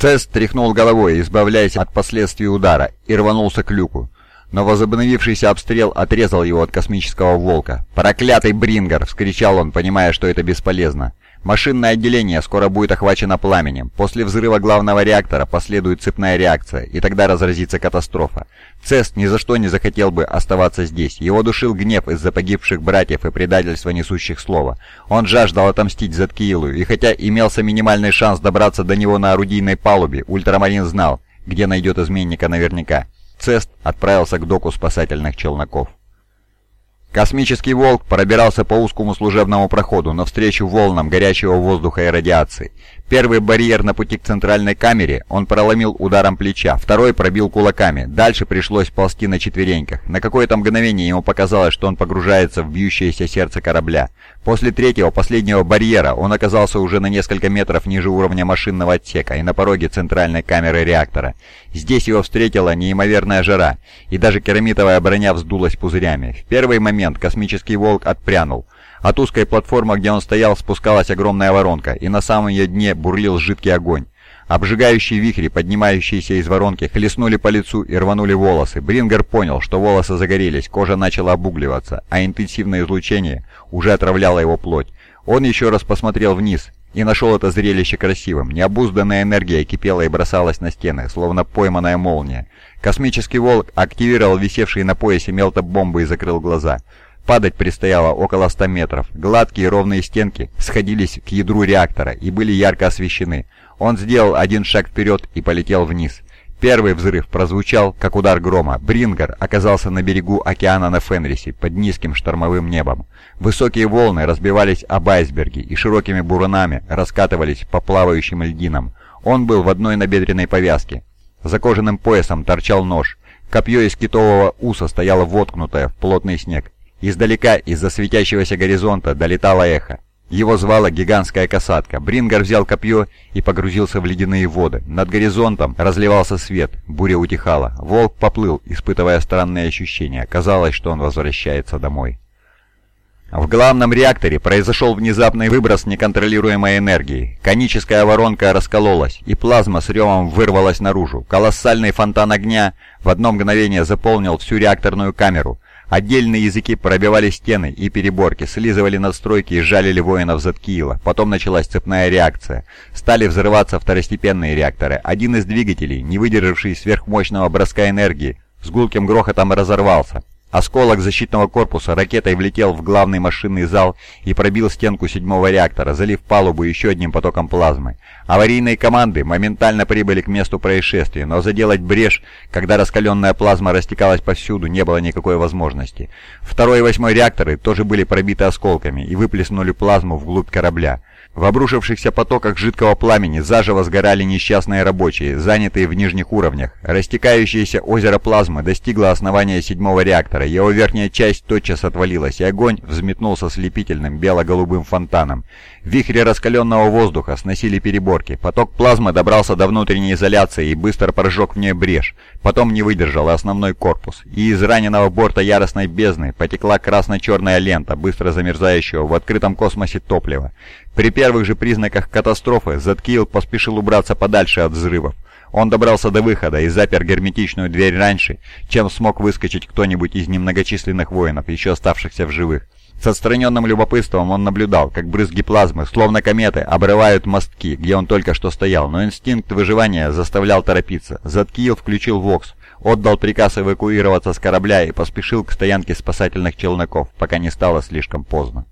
Цесс тряхнул головой, избавляясь от последствий удара, и рванулся к люку. Но возобновившийся обстрел отрезал его от космического волка. «Проклятый Брингер!» — вскричал он, понимая, что это бесполезно. Машинное отделение скоро будет охвачено пламенем. После взрыва главного реактора последует цепная реакция, и тогда разразится катастрофа. Цест ни за что не захотел бы оставаться здесь. Его душил гнев из-за погибших братьев и предательства несущих слова. Он жаждал отомстить Заткиилу, и хотя имелся минимальный шанс добраться до него на орудийной палубе, Ультрамарин знал, где найдет изменника наверняка. Цест отправился к доку спасательных челноков. Космический «Волк» пробирался по узкому служебному проходу навстречу волнам горячего воздуха и радиации. Первый барьер на пути к центральной камере он проломил ударом плеча, второй пробил кулаками. Дальше пришлось ползти на четвереньках. На какое-то мгновение ему показалось, что он погружается в бьющееся сердце корабля. После третьего, последнего барьера он оказался уже на несколько метров ниже уровня машинного отсека и на пороге центральной камеры реактора. Здесь его встретила неимоверная жара, и даже керамитовая броня вздулась пузырями. В первый момент космический «Волк» отпрянул. От узкой платформы, где он стоял, спускалась огромная воронка, и на самом ее дне бурлил жидкий огонь. Обжигающие вихри, поднимающиеся из воронки, хлестнули по лицу и рванули волосы. Брингер понял, что волосы загорелись, кожа начала обугливаться, а интенсивное излучение уже отравляло его плоть. Он еще раз посмотрел вниз и нашел это зрелище красивым. Необузданная энергия кипела и бросалась на стены, словно пойманная молния. Космический волк активировал висевшие на поясе мелтобомбы и закрыл глаза. Падать предстояло около 100 метров. Гладкие ровные стенки сходились к ядру реактора и были ярко освещены. Он сделал один шаг вперед и полетел вниз. Первый взрыв прозвучал, как удар грома. Брингер оказался на берегу океана на Фенрисе, под низким штормовым небом. Высокие волны разбивались об айсберги и широкими бурунами раскатывались по плавающим льдинам. Он был в одной набедренной повязке. За кожаным поясом торчал нож. Копье из китового уса стояло воткнутое в плотный снег. Издалека, из-за светящегося горизонта, долетало эхо. Его звала гигантская касатка. Брингер взял копье и погрузился в ледяные воды. Над горизонтом разливался свет, буря утихала. Волк поплыл, испытывая странные ощущения. Казалось, что он возвращается домой. В главном реакторе произошел внезапный выброс неконтролируемой энергии. Коническая воронка раскололась, и плазма с ревом вырвалась наружу. Колоссальный фонтан огня в одно мгновение заполнил всю реакторную камеру. Отдельные языки пробивали стены и переборки, слизывали надстройки и жалили воинов Заткиила. Потом началась цепная реакция. Стали взрываться второстепенные реакторы. Один из двигателей, не выдержавший сверхмощного броска энергии, с гулким грохотом разорвался. Осколок защитного корпуса ракетой влетел в главный машинный зал и пробил стенку седьмого реактора, залив палубу еще одним потоком плазмы. Аварийные команды моментально прибыли к месту происшествия, но заделать брешь, когда раскаленная плазма растекалась повсюду, не было никакой возможности. Второй и восьмой реакторы тоже были пробиты осколками и выплеснули плазму вглубь корабля. В обрушившихся потоках жидкого пламени заживо сгорали несчастные рабочие, занятые в нижних уровнях. Растекающееся озеро плазмы достигло основания седьмого реактора, его верхняя часть тотчас отвалилась, и огонь взметнулся слепительным бело-голубым фонтаном. Вихри раскаленного воздуха сносили переборки. Поток плазмы добрался до внутренней изоляции и быстро прожег в ней брешь. Потом не выдержал основной корпус. И из раненого борта яростной бездны потекла красно-черная лента, быстро замерзающего в открытом космосе топлива. При первых же признаках катастрофы Заткиил поспешил убраться подальше от взрывов. Он добрался до выхода и запер герметичную дверь раньше, чем смог выскочить кто-нибудь из немногочисленных воинов, еще оставшихся в живых. С отстраненным любопытством он наблюдал, как брызги плазмы, словно кометы, обрывают мостки, где он только что стоял, но инстинкт выживания заставлял торопиться. Заткиил включил ВОКС, отдал приказ эвакуироваться с корабля и поспешил к стоянке спасательных челноков, пока не стало слишком поздно.